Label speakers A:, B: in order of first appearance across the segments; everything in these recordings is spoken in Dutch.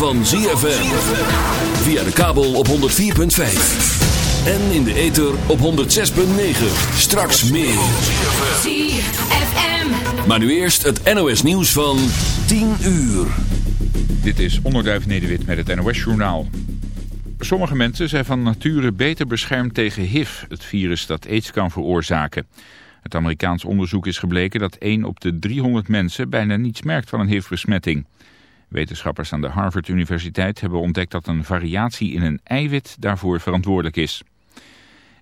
A: van ZFM. Via de kabel op 104.5. En in de ether op 106.9. Straks meer.
B: ZFM.
A: Maar nu eerst het NOS nieuws van 10 uur.
C: Dit is Onderduif Nederwit met het NOS Journaal. Sommige mensen zijn van nature beter beschermd tegen HIV, het virus dat aids kan veroorzaken. Het Amerikaans onderzoek is gebleken dat 1 op de 300 mensen bijna niets merkt van een HIV-besmetting. Wetenschappers aan de Harvard Universiteit hebben ontdekt dat een variatie in een eiwit daarvoor verantwoordelijk is.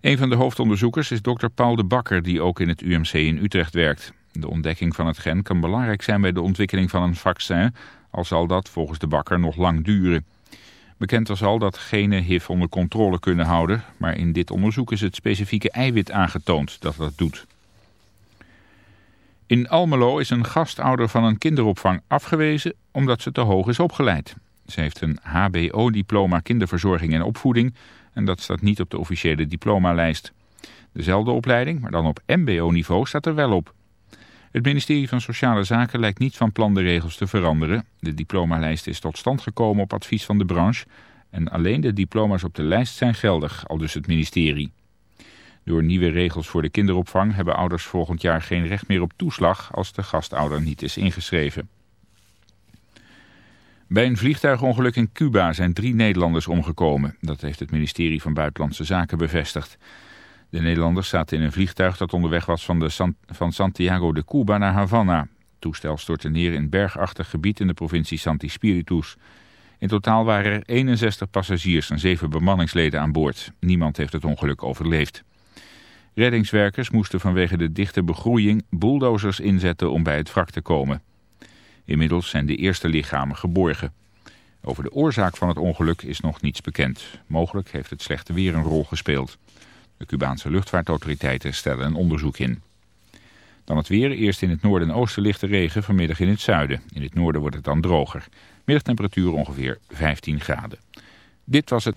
C: Een van de hoofdonderzoekers is dokter Paul de Bakker, die ook in het UMC in Utrecht werkt. De ontdekking van het gen kan belangrijk zijn bij de ontwikkeling van een vaccin, al zal dat volgens de Bakker nog lang duren. Bekend was al dat genen HIV onder controle kunnen houden, maar in dit onderzoek is het specifieke eiwit aangetoond dat dat doet. In Almelo is een gastouder van een kinderopvang afgewezen omdat ze te hoog is opgeleid. Ze heeft een hbo-diploma kinderverzorging en opvoeding en dat staat niet op de officiële diplomalijst. Dezelfde opleiding, maar dan op mbo-niveau, staat er wel op. Het ministerie van Sociale Zaken lijkt niet van plan de regels te veranderen. De diplomalijst is tot stand gekomen op advies van de branche en alleen de diploma's op de lijst zijn geldig, al dus het ministerie. Door nieuwe regels voor de kinderopvang hebben ouders volgend jaar geen recht meer op toeslag als de gastouder niet is ingeschreven. Bij een vliegtuigongeluk in Cuba zijn drie Nederlanders omgekomen. Dat heeft het ministerie van Buitenlandse Zaken bevestigd. De Nederlanders zaten in een vliegtuig dat onderweg was van, de van Santiago de Cuba naar Havana. Toestel stortte neer in bergachtig gebied in de provincie Santi Spiritus. In totaal waren er 61 passagiers en 7 bemanningsleden aan boord. Niemand heeft het ongeluk overleefd. Reddingswerkers moesten vanwege de dichte begroeiing bulldozers inzetten om bij het wrak te komen. Inmiddels zijn de eerste lichamen geborgen. Over de oorzaak van het ongeluk is nog niets bekend. Mogelijk heeft het slechte weer een rol gespeeld. De Cubaanse luchtvaartautoriteiten stellen een onderzoek in. Dan het weer. Eerst in het noorden en oosten ligt de regen, vanmiddag in het zuiden. In het noorden wordt het dan droger. Middagtemperatuur ongeveer 15 graden. Dit was het...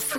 D: For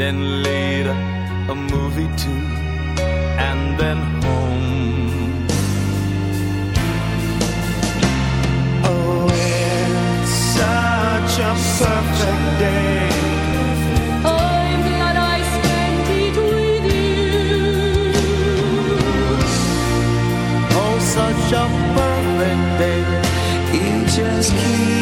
E: Then later, a movie too, and then home. Oh, it's such a perfect day.
F: I'm glad I spent it with you.
E: Oh, such a perfect day. You just keep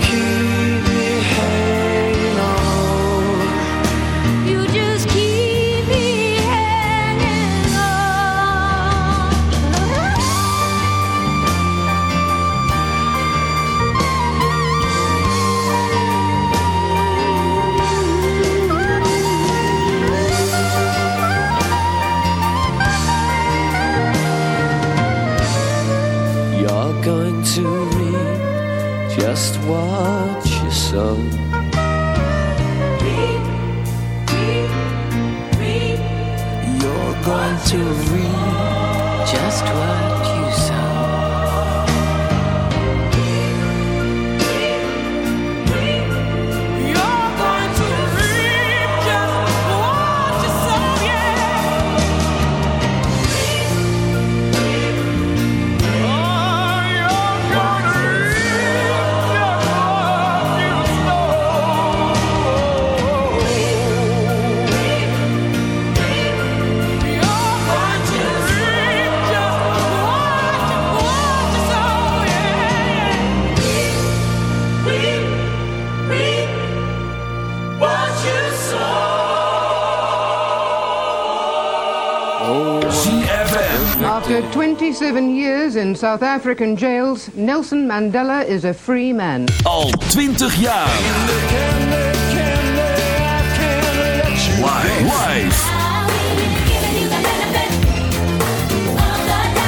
G: South African jails, Nelson Mandela is a free man.
H: Al 20 jaar.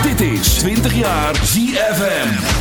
H: Dit is 20 jaar ZFM.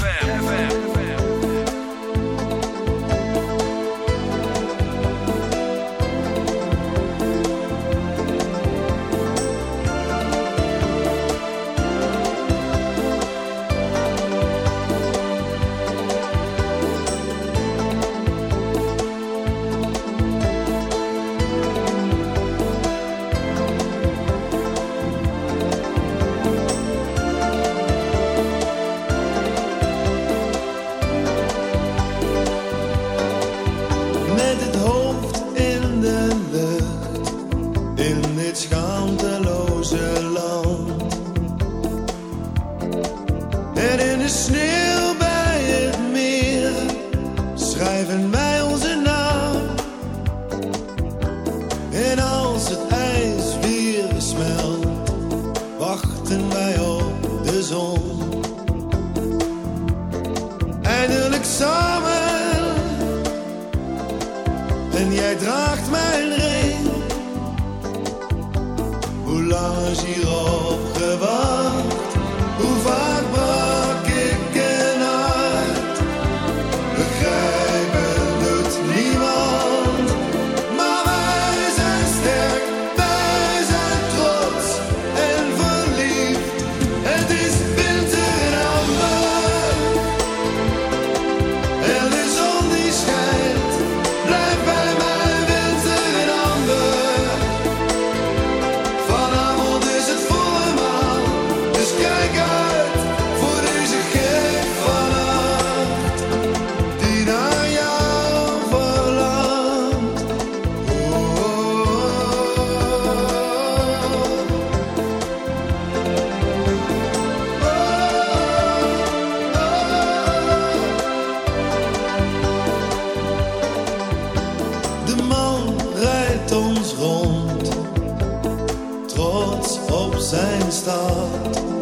H: Zijn staat.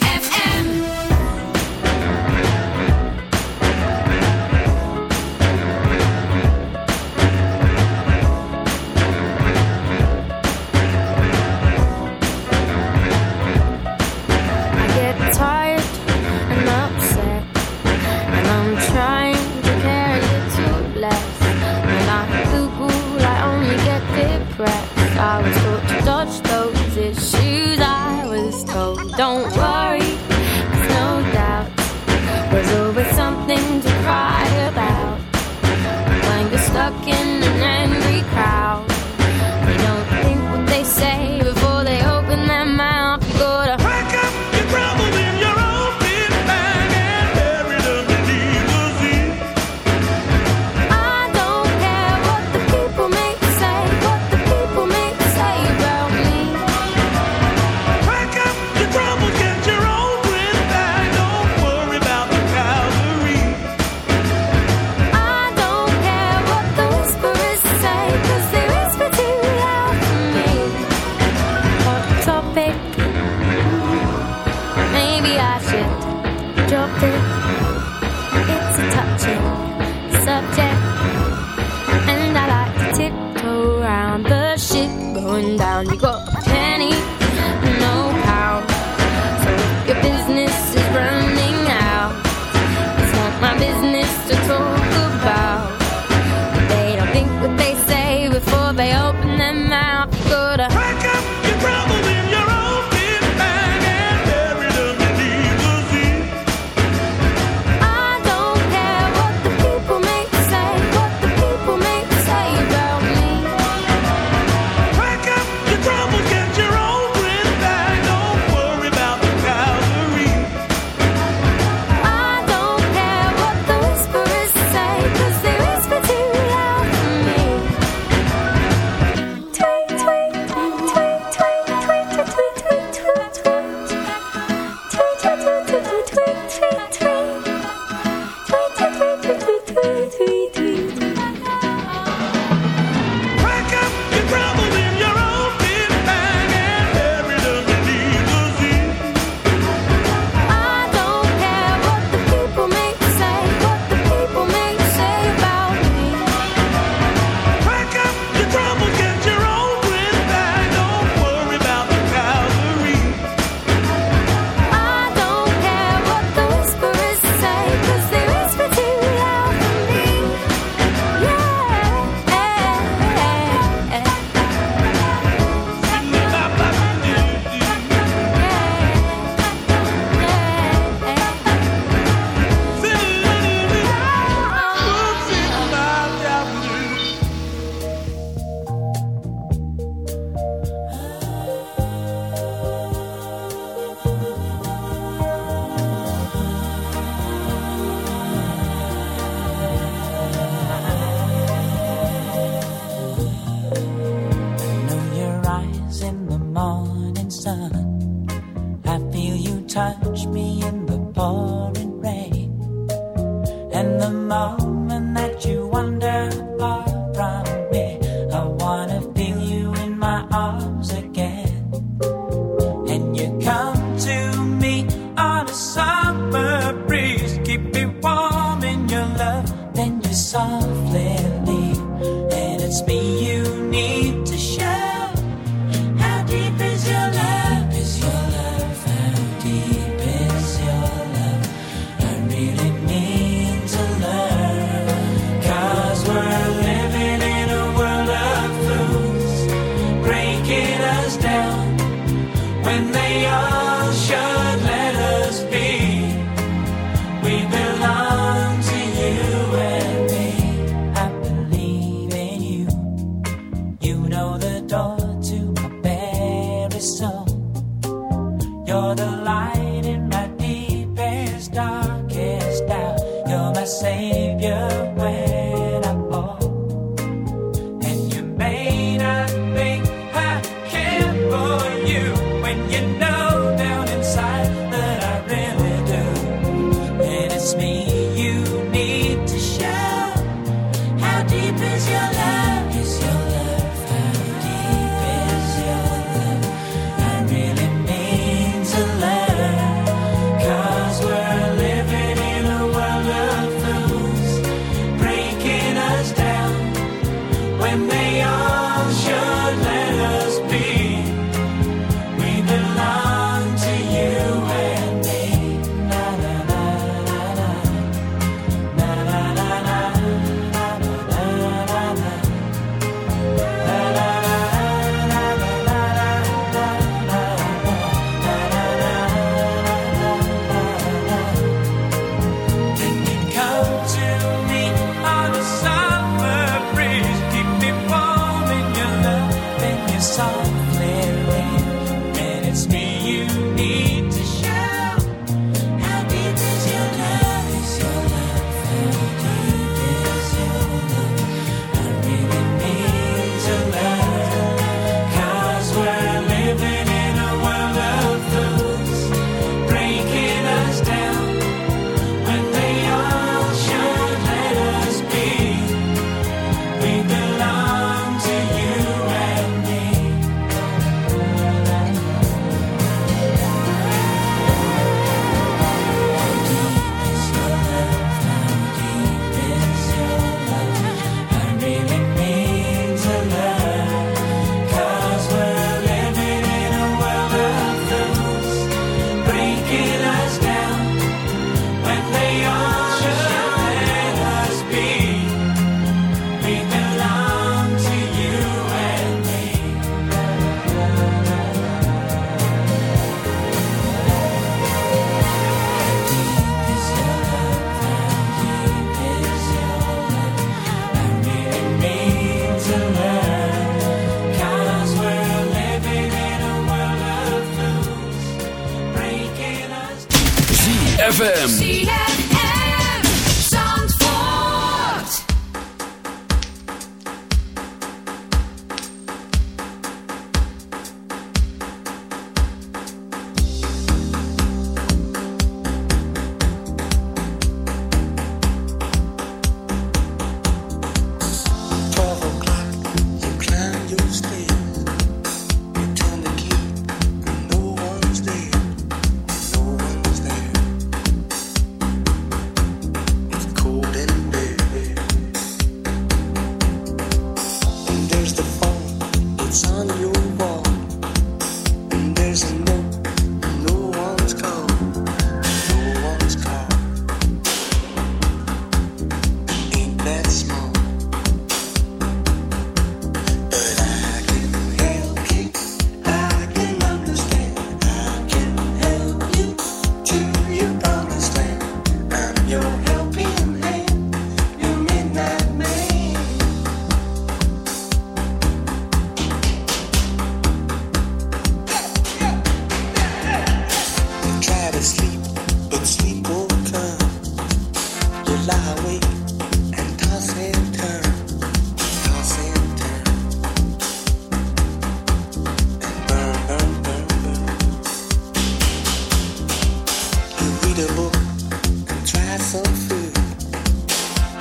I: Some food.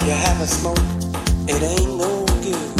I: You have a smoke, it ain't no good.